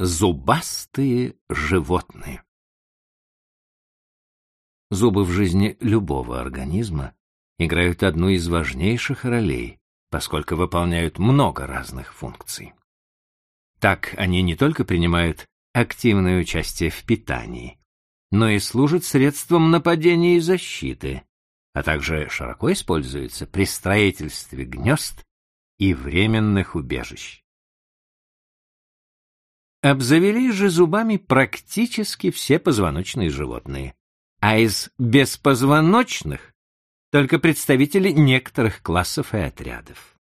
Зубастые животные. Зубы в жизни любого организма играют одну из важнейших ролей, поскольку выполняют много разных функций. Так они не только принимают активное участие в питании, но и служат средством нападения и защиты, а также широко используются при строительстве гнезд и временных убежищ. Обзавелись же зубами практически все позвоночные животные, а из беспозвоночных только представители некоторых классов и отрядов.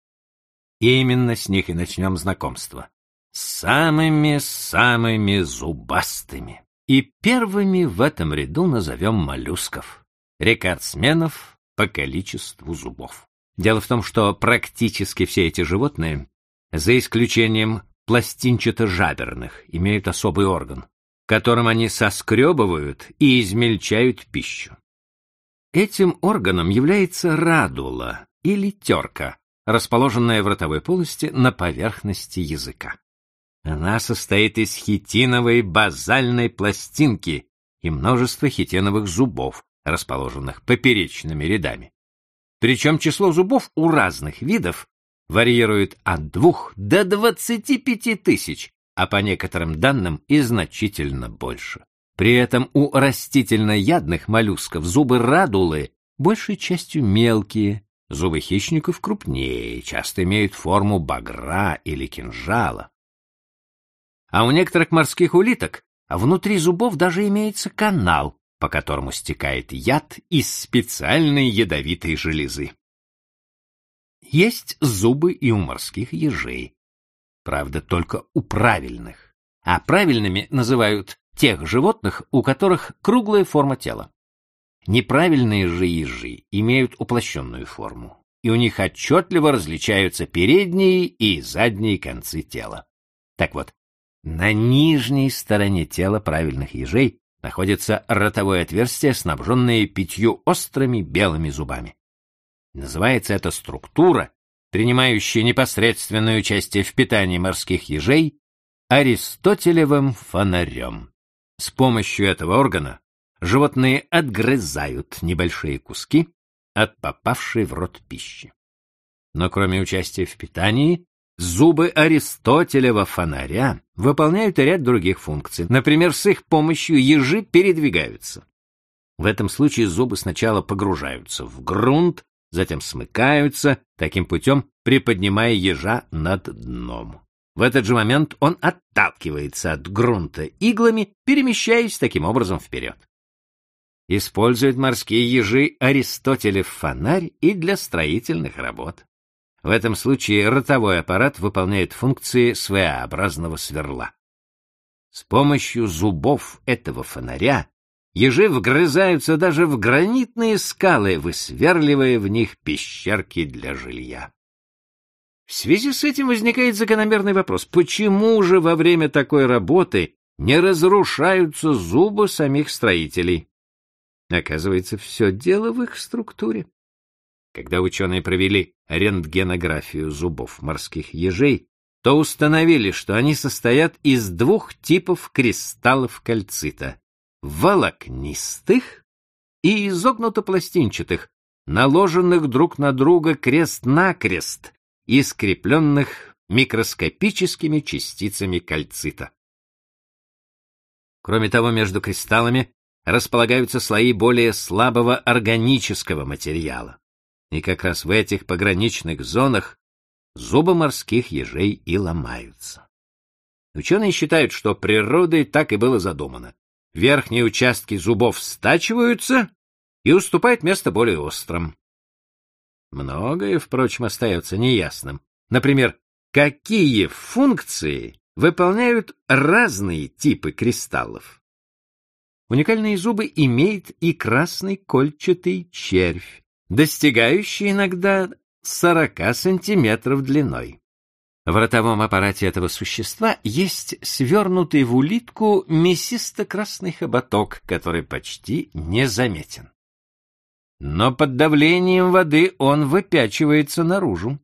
Именно с них и начнем знакомство. Самыми-самыми зубастыми. И первыми в этом ряду назовем моллюсков, рекордсменов по количеству зубов. Дело в том, что практически все эти животные, за исключением пластинчато-жаберных, имеют особый орган, которым они соскребывают и измельчают пищу. Этим органом является радула или терка, расположенная в ротовой полости на поверхности языка. Она состоит из хитиновой базальной пластинки и множества хитиновых зубов, расположенных поперечными рядами. Причем число зубов у разных видов варьирует от двух до двадцати пяти тысяч, а по некоторым данным и значительно больше. При этом у растительноядных моллюсков зубы радулы большей частью мелкие, зубы хищников крупнее, часто имеют форму багра или кинжала. А у некоторых морских улиток внутри зубов даже имеется канал, по которому стекает яд из специальной ядовитой железы. Есть зубы и у морских ежей. Правда, только у правильных. А правильными называют тех животных, у которых круглая форма тела. Неправильные же ежи имеют уплощенную форму, и у них отчетливо различаются передние и задние концы тела. Так вот, на нижней стороне тела правильных ежей находится ротовое отверстие, снабженное пятью острыми белыми зубами. Называется эта структура, принимающая непосредственное участие в питании морских ежей, Аристотелевым фонарем. С помощью этого органа животные отгрызают небольшие куски от попавшей в рот пищи. Но кроме участия в питании, зубы Аристотелева фонаря выполняют ряд других функций. Например, с их помощью ежи передвигаются. В этом случае зубы сначала погружаются в грунт, затем смыкаются, таким путем приподнимая ежа над дном. В этот же момент он отталкивается от грунта иглами, перемещаясь таким образом вперед. Используют морские ежи Аристотелев фонарь и для строительных работ. В этом случае ротовой аппарат выполняет функции своеобразного сверла. С помощью зубов этого фонаря Ежи вгрызаются даже в гранитные скалы, высверливая в них пещерки для жилья. В связи с этим возникает закономерный вопрос, почему же во время такой работы не разрушаются зубы самих строителей? Оказывается, все дело в их структуре. Когда ученые провели рентгенографию зубов морских ежей, то установили, что они состоят из двух типов кристаллов кальцита волокнистых и изогнуто-пластинчатых, наложенных друг на друга крест-накрест и скрепленных микроскопическими частицами кальцита. Кроме того, между кристаллами располагаются слои более слабого органического материала. И как раз в этих пограничных зонах зубы морских ежей и ломаются. Ученые считают, что природой так и было задумано верхние участки зубов стачиваются и уступают место более острым. Многое, впрочем, остается неясным. Например, какие функции выполняют разные типы кристаллов? Уникальные зубы имеет и красный кольчатый червь, достигающий иногда 40 сантиметров длиной. В ротовом аппарате этого существа есть свернутый в улитку мясисто-красный хоботок, который почти незаметен. Но под давлением воды он выпячивается наружу.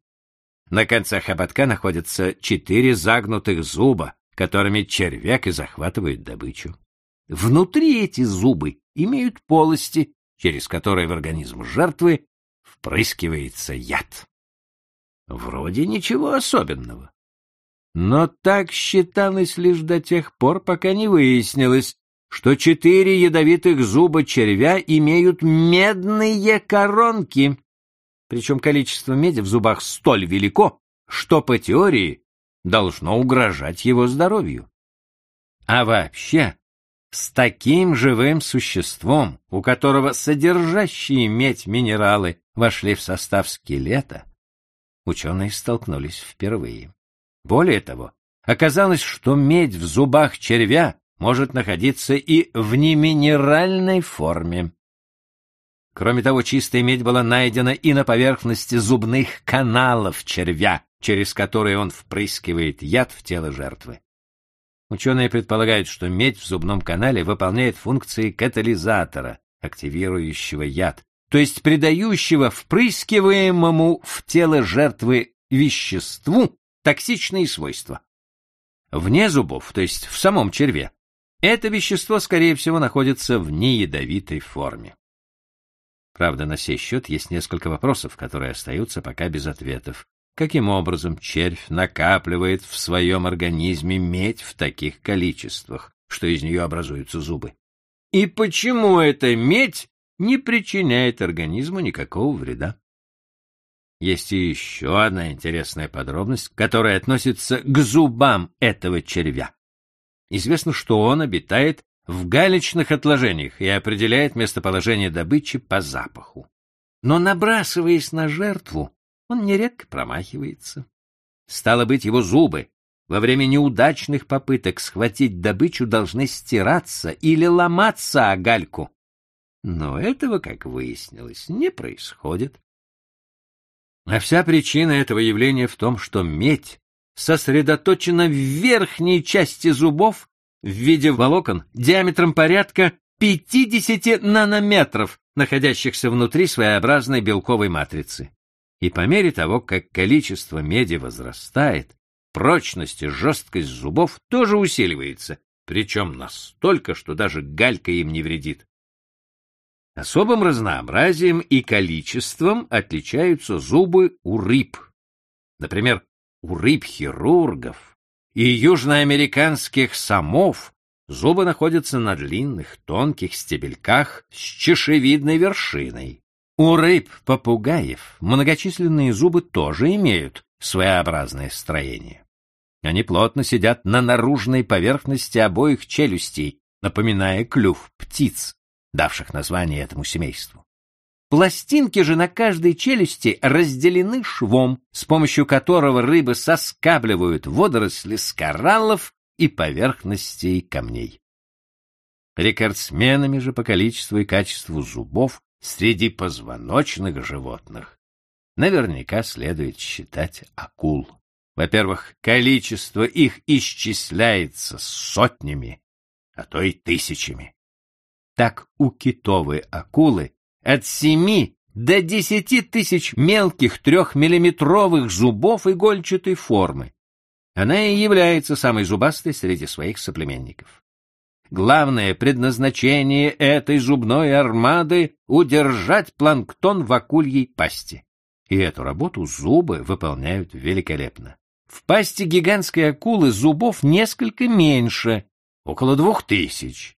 На концах хоботка находятся четыре загнутых зуба, которыми червяк и захватывает добычу. Внутри эти зубы имеют полости, через которые в организм жертвы впрыскивается яд. Вроде ничего особенного. Но так считалось лишь до тех пор, пока не выяснилось, что четыре ядовитых зуба червя имеют медные коронки. Причем количество меди в зубах столь велико, что по теории должно угрожать его здоровью. А вообще, с таким живым существом, у которого содержащие медь минералы вошли в состав скелета, ученые столкнулись впервые. Более того, оказалось, что медь в зубах червя может находиться и в неминеральной форме. Кроме того, чистая медь была найдена и на поверхности зубных каналов червя, через которые он впрыскивает яд в тело жертвы. Ученые предполагают, что медь в зубном канале выполняет функции катализатора, активирующего яд, то есть придающего впрыскиваемому в тело жертвы веществу токсичные свойства. Вне зубов, то есть в самом черве, это вещество, скорее всего, находится в неядовитой форме. Правда, на сей счет есть несколько вопросов, которые остаются пока без ответов. Каким образом червь накапливает в своем организме медь в таких количествах, что из нее образуются зубы? И почему эта медь не причиняет организму никакого вреда? Есть еще одна интересная подробность, которая относится к зубам этого червя. Известно, что он обитает в галечных отложениях и определяет местоположение добычи по запаху. Но набрасываясь на жертву, он нередко промахивается. Стало быть, его зубы во время неудачных попыток схватить добычу должны стираться или ломаться о гальку. Но этого, как выяснилось, не происходит. А вся причина этого явления в том, что медь сосредоточена в верхней части зубов в виде волокон диаметром порядка 50 нанометров, находящихся внутри своеобразной белковой матрицы. И по мере того, как количество меди возрастает, прочность и жесткость зубов тоже усиливается, причем настолько, что даже галька им не вредит. Особым разнообразием и количеством отличаются зубы у рыб. Например, у рыб-хирургов и южноамериканских самов зубы находятся на длинных, тонких стебельках с чешевидной вершиной. У рыб-попугаев многочисленные зубы тоже имеют своеобразное строение. Они плотно сидят на наружной поверхности обоих челюстей, напоминая клюв птиц давших название этому семейству. Пластинки же на каждой челюсти разделены швом, с помощью которого рыбы соскабливают водоросли с кораллов и поверхностей камней. Рекордсменами же по количеству и качеству зубов среди позвоночных животных наверняка следует считать акул. Во-первых, количество их исчисляется сотнями, а то и тысячами. Так у китовой акулы от семи до десяти тысяч мелких трехмиллиметровых зубов игольчатой формы. Она и является самой зубастой среди своих соплеменников. Главное предназначение этой зубной армады — удержать планктон в акульей пасти. И эту работу зубы выполняют великолепно. В пасти гигантской акулы зубов несколько меньше, около двух тысяч.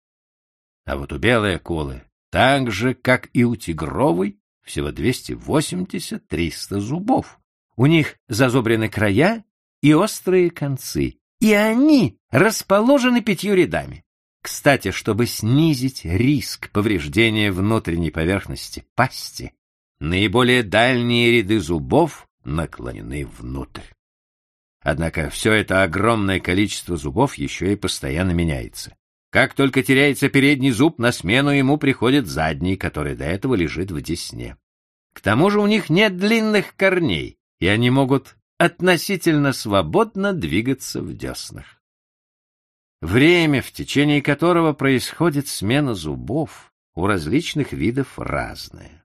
А вот у белой акулы, так же, как и у тигровой, всего 280-300 зубов. У них зазубрены края и острые концы, и они расположены пятью рядами. Кстати, чтобы снизить риск повреждения внутренней поверхности пасти, наиболее дальние ряды зубов наклонены внутрь. Однако все это огромное количество зубов еще и постоянно меняется. Как только теряется передний зуб, на смену ему приходит задний, который до этого лежит в десне. К тому же у них нет длинных корней, и они могут относительно свободно двигаться в деснах. Время, в течение которого происходит смена зубов, у различных видов разное.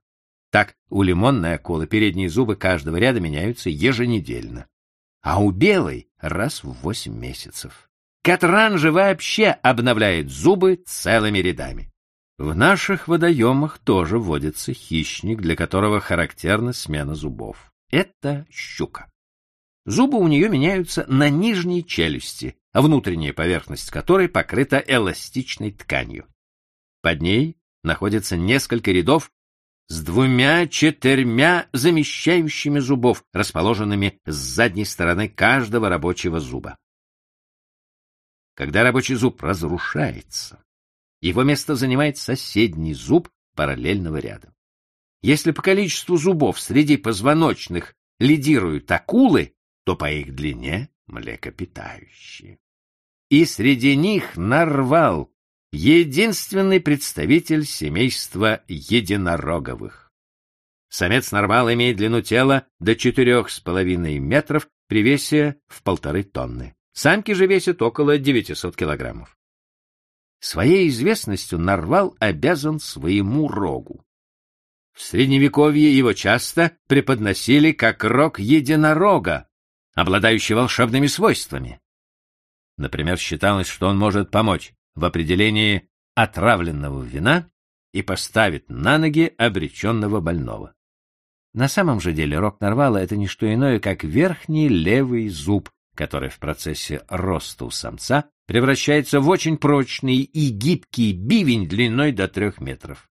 Так, у лимонной акулы передние зубы каждого ряда меняются еженедельно, а у белой — раз в восемь месяцев. Катран же вообще обновляет зубы целыми рядами. В наших водоемах тоже водится хищник, для которого характерна смена зубов. Это щука. Зубы у нее меняются на нижней челюсти, внутренняя поверхность которой покрыта эластичной тканью. Под ней находится несколько рядов с двумя-четырьмя замещающими зубов, расположенными с задней стороны каждого рабочего зуба. Когда рабочий зуб разрушается, его место занимает соседний зуб параллельного ряда. Если по количеству зубов среди позвоночных лидируют акулы, то по их длине млекопитающие. И среди них нарвал, единственный представитель семейства единороговых. Самец нарвал имеет длину тела до четырех с половиной метров при весе в полторы тонны. Самки же весят около 900 килограммов. Своей известностью нарвал обязан своему рогу. В Средневековье его часто преподносили как рог единорога, обладающий волшебными свойствами. Например, считалось, что он может помочь в определении отравленного вина и поставит на ноги обреченного больного. На самом же деле рог нарвала — это не что иное, как верхний левый зуб, который в процессе роста у самца превращается в очень прочный и гибкий бивень длиной до трех метров.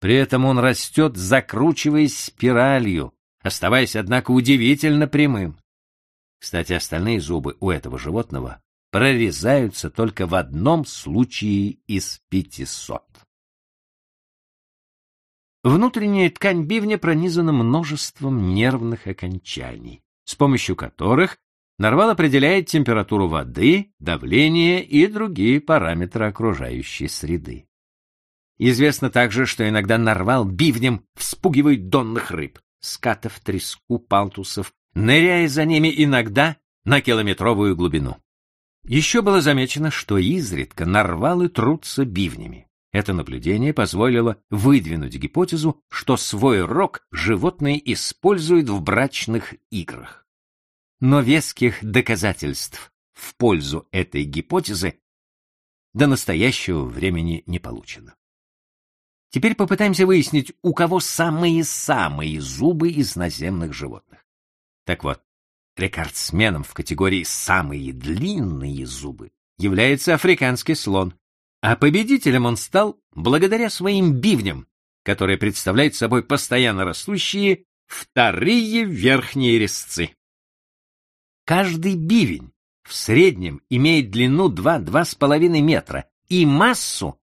При этом он растет, закручиваясь спиралью, оставаясь, однако, удивительно прямым. Кстати, остальные зубы у этого животного прорезаются только в одном случае из пятисот. Внутренняя ткань бивня пронизана множеством нервных окончаний, с помощью которых нарвал определяет температуру воды, давление и другие параметры окружающей среды. Известно также, что иногда нарвал бивнем вспугивает донных рыб, скатов, треску, палтусов, ныряя за ними иногда на километровую глубину. Еще было замечено, что изредка нарвалы трутся бивнями. Это наблюдение позволило выдвинуть гипотезу, что свой рог животные используют в брачных играх. Но веских доказательств в пользу этой гипотезы до настоящего времени не получено. Теперь попытаемся выяснить, у кого самые-самые зубы из наземных животных. Так вот, рекордсменом в категории «самые длинные зубы» является африканский слон, а победителем он стал благодаря своим бивням, которые представляют собой постоянно растущие вторые верхние резцы. Каждый бивень в среднем имеет длину 2-2,5 метра и массу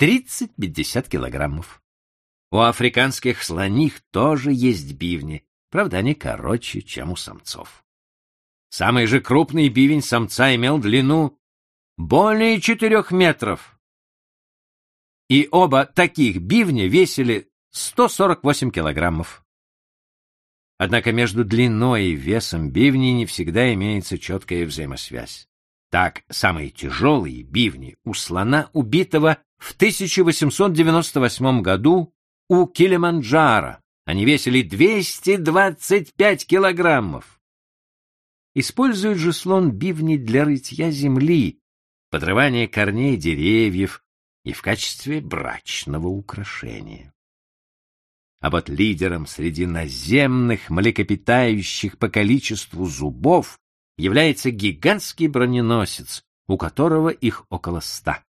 30-50 килограммов. У африканских слоних тоже есть бивни, правда, они короче, чем у самцов. Самый же крупный бивень самца имел длину более 4 метров. И оба таких бивня весили 148 килограммов. Однако между длиной и весом бивней не всегда имеется четкая взаимосвязь. Так, самые тяжелые бивни у слона, убитого в 1898 году у Килиманджаро. Они весили 225 килограммов. Использует же слон бивни для рытья земли, подрывания корней деревьев и в качестве брачного украшения. А вот лидером среди наземных млекопитающих по количеству зубов является гигантский броненосец, у которого их около ста.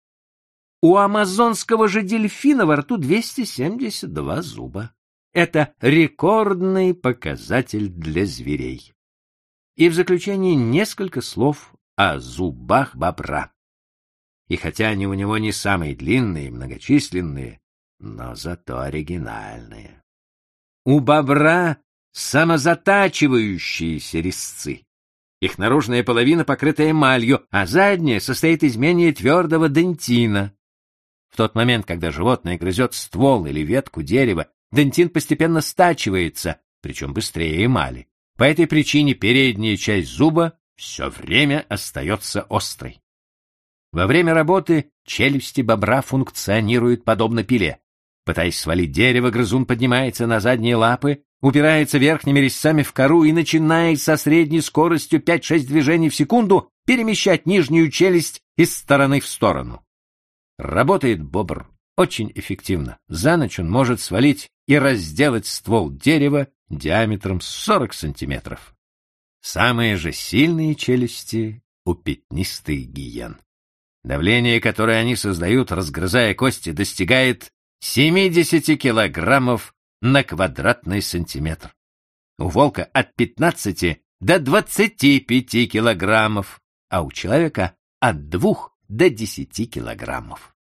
У амазонского же дельфина во рту 272 зуба. Это рекордный показатель для зверей. И в заключение несколько слов о зубах бобра. И хотя они у него не самые длинные и многочисленные, но зато оригинальные. У бобра самозатачивающиеся резцы. Их наружная половина покрыта эмалью, а задняя состоит из менее твердого дентина. В тот момент, когда животное грызет ствол или ветку дерева, дентин постепенно стачивается, причем быстрее эмали. По этой причине передняя часть зуба все время остается острой. Во время работы челюсти бобра функционируют подобно пиле. Пытаясь свалить дерево, грызун поднимается на задние лапы, упирается верхними резцами в кору и начинает со средней скоростью 5-6 движений в секунду перемещать нижнюю челюсть из стороны в сторону. Работает бобр очень эффективно. За ночь он может свалить и разделать ствол дерева диаметром 40 сантиметров. Самые же сильные челюсти у пятнистых гиен. Давление, которое они создают, разгрызая кости, достигает 70 килограммов на квадратный сантиметр. У волка от 15 до 25 килограммов, а у человека от 2 до 10 килограммов.